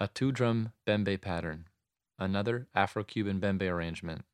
A two drum bembe pattern, another Afro Cuban bembe arrangement.